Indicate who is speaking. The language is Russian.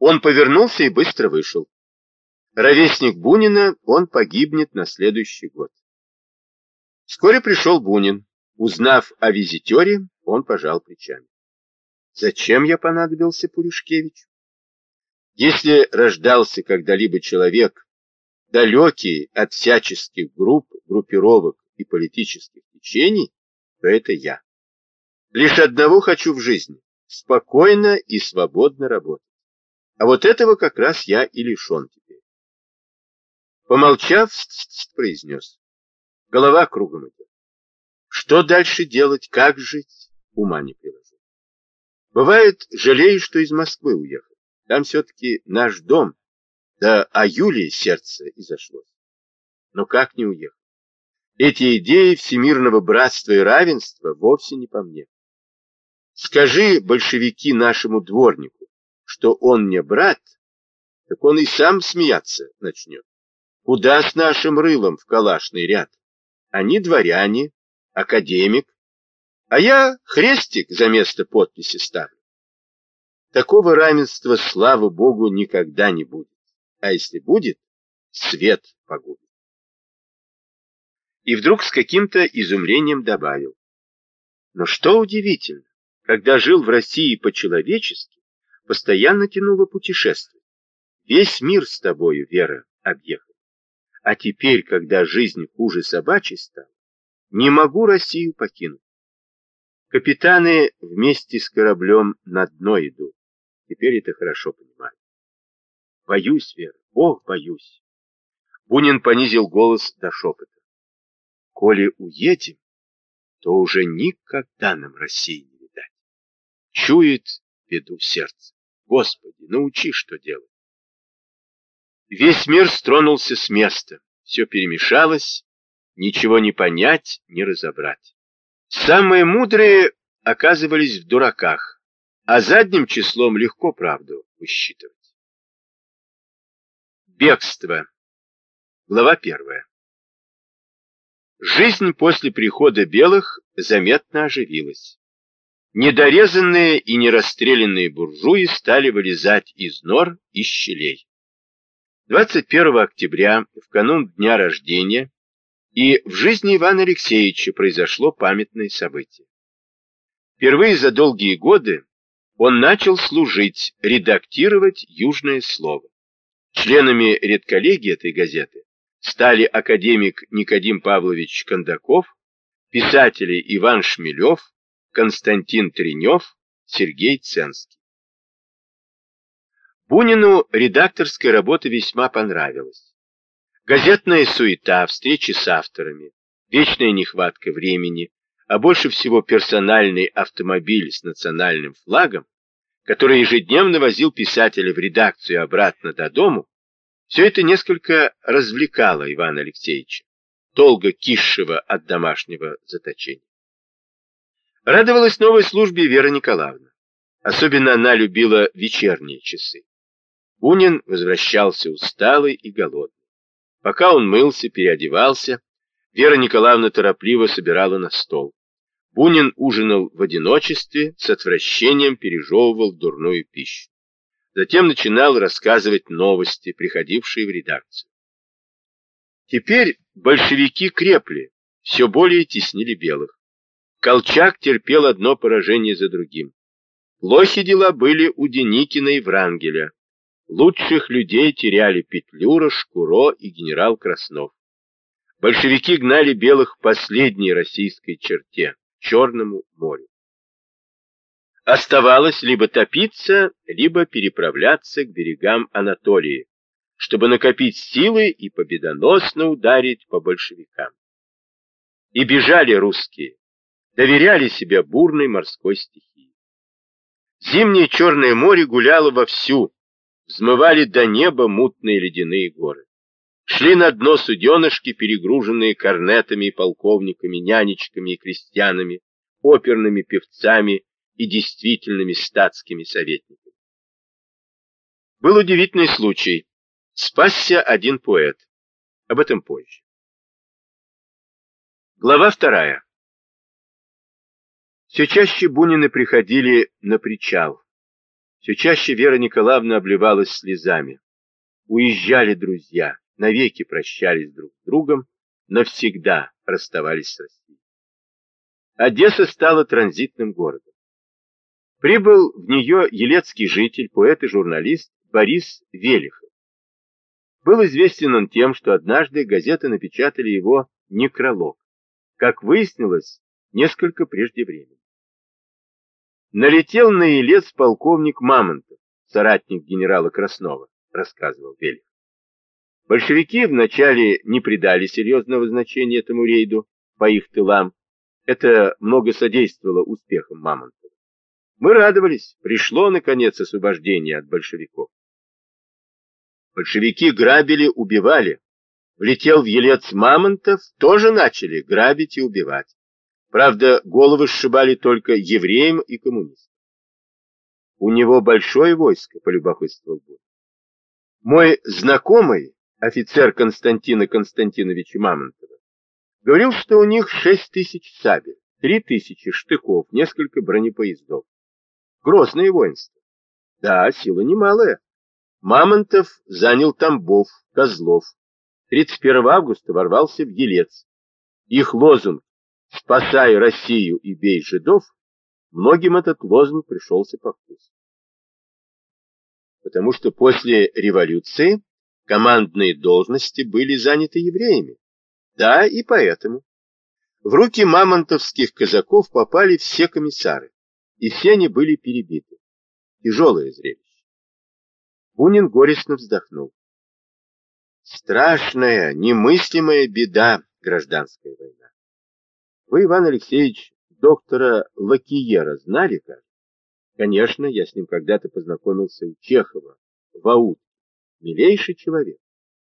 Speaker 1: Он повернулся и быстро вышел. Ровесник Бунина, он погибнет на следующий год. Вскоре пришел Бунин. Узнав о визитере, он пожал плечами. Зачем я понадобился Пуришкевичу? Если рождался когда-либо человек, далекий от всяческих групп, группировок и политических течений, то это я. Лишь одного хочу в жизни – спокойно и свободно работать. А вот этого как раз я и лишен теперь. Помолчав, произнес. Голова кругом идет. Что дальше делать, как жить, ума не приложу. Бывает, жалею, что из Москвы уехал. Там все-таки наш дом, да о Юлии сердце изошлось. Но как не уехал? Эти идеи всемирного братства и равенства вовсе не по мне. Скажи, большевики, нашему дворнику, что он мне брат, так он и сам смеяться начнет. Куда с нашим рылом в калашный ряд? Они дворяне, академик, а я хрестик за место подписи ставлю. Такого равенства, слава богу, никогда не будет а если будет, свет погубит. И вдруг с каким-то изумлением добавил. Но что удивительно, когда жил в России по-человечески, постоянно тянуло путешествие. Весь мир с тобою, Вера, объехал. А теперь, когда жизнь хуже собачьей стала, не могу Россию покинуть. Капитаны вместе с кораблем на дно идут. Теперь это хорошо понимаю. Боюсь, Вера, ох, боюсь. Бунин понизил голос до шепота. Коли уедем, то уже никогда нам России не видать. Чует беду сердце. Господи, научи, что делать. Весь мир стронулся с места. Все перемешалось, ничего не понять, не разобрать. Самые мудрые оказывались в дураках, а задним числом легко правду высчитывать. Бегство. Глава первая. Жизнь после прихода белых заметно оживилась. Недорезанные и нерастрелянные буржуи стали вылезать из нор и щелей. 21 октября, в канун дня рождения, и в жизни Ивана Алексеевича произошло памятное событие. Впервые за долгие годы он начал служить, редактировать «Южное слово». Членами редколлегии этой газеты стали академик Никодим Павлович Кондаков, писатели Иван Шмелев, Константин Тренев, Сергей Ценский. Бунину редакторская работа весьма понравилась. Газетная суета, встречи с авторами, вечная нехватка времени, а больше всего персональный автомобиль с национальным флагом который ежедневно возил писателя в редакцию обратно до дому, все это несколько развлекало Ивана Алексеевича, долго кисшего от домашнего заточения. Радовалась новой службе Вера Николаевна. Особенно она любила вечерние часы. Бунин возвращался усталый и голодный. Пока он мылся, переодевался, Вера Николаевна торопливо собирала на стол. Бунин ужинал в одиночестве, с отвращением пережевывал дурную пищу. Затем начинал рассказывать новости, приходившие в редакцию. Теперь большевики крепли, все более теснили белых. Колчак терпел одно поражение за другим. Плохи дела были у Деникина и Врангеля. Лучших людей теряли Петлюра, Шкуро и генерал Краснов. Большевики гнали белых в последней российской черте. Черному морю. Оставалось либо топиться, либо переправляться к берегам Анатолии, чтобы накопить силы и победоносно ударить по большевикам. И бежали русские, доверяли себе бурной морской стихии. Зимнее Черное море гуляло вовсю, взмывали до неба мутные ледяные горы. Шли на дно суденышки, перегруженные корнетами полковниками, нянечками и крестьянами, оперными певцами и действительными статскими советниками. Был удивительный случай. Спасся один поэт. Об этом позже. Глава вторая. Все чаще Бунины приходили на причал. Все чаще Вера Николаевна обливалась слезами. Уезжали друзья, навеки прощались друг с другом, навсегда расставались с Россией. Одесса стала транзитным городом. Прибыл в нее елецкий житель, поэт и журналист Борис Велихов. Был известен он тем, что однажды газеты напечатали его некролог, как выяснилось, несколько прежде времени. Налетел на Елец полковник Мамонтов, соратник генерала Краснова, рассказывал Велихов. Большевики вначале не придали серьезного значения этому рейду по их тылам. Это много содействовало успехам Мамонтова. Мы радовались, пришло, наконец, освобождение от большевиков. Большевики грабили, убивали. Влетел в Елец Мамонтов, тоже начали грабить и убивать. Правда, головы сшибали только евреям и коммунистам. У него большое войско, полюбопытствовал Бунин. Мой знакомый, офицер Константина Константиновича Мамонтова, говорил, что у них шесть тысяч сабель, три тысячи штыков, несколько бронепоездов. Грозное воинство. Да, сила немалая. Мамонтов занял Тамбов, Козлов. 31 августа ворвался в Елец. Их лозунг «Спасай Россию и бей жидов» многим этот лозунг пришелся по вкусу. Потому что после революции командные должности были заняты евреями. Да, и поэтому. В руки мамонтовских казаков попали все комиссары, и все они были перебиты. Тяжелое зрелище. Бунин горестно вздохнул. Страшная, немыслимая беда гражданская война. Вы, Иван Алексеевич, доктора Лакиера знали как? Конечно, я с ним когда-то познакомился у Чехова, в Аут. Милейший человек.